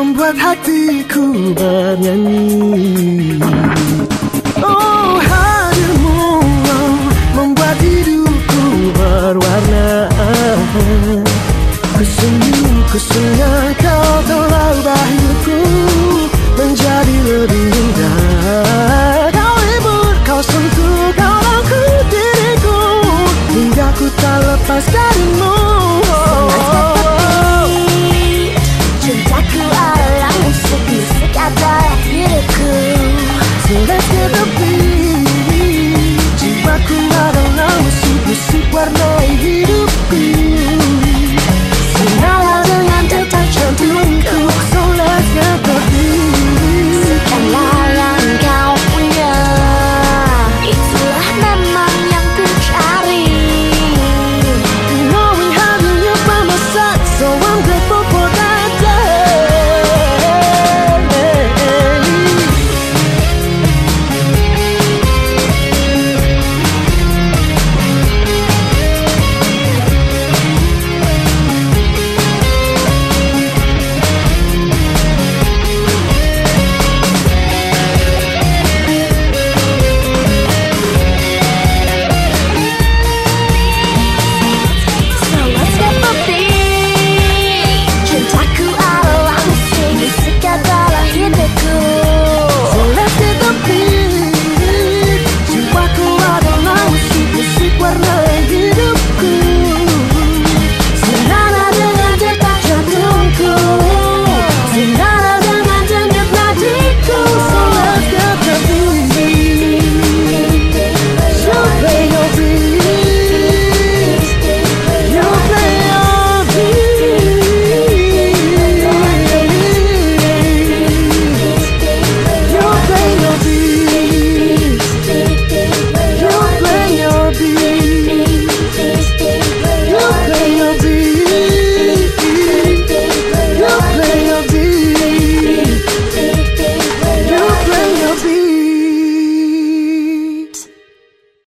membuat hatiku bernyanyi. Oh hadirmu membuat hidupku berwarna. Ku senyum, ku senyum kau telah ubah hidupku menjadi lebih indah. Kau hibur, kau sentuh, kau ku diriku Hingga ku tak lepas darimu.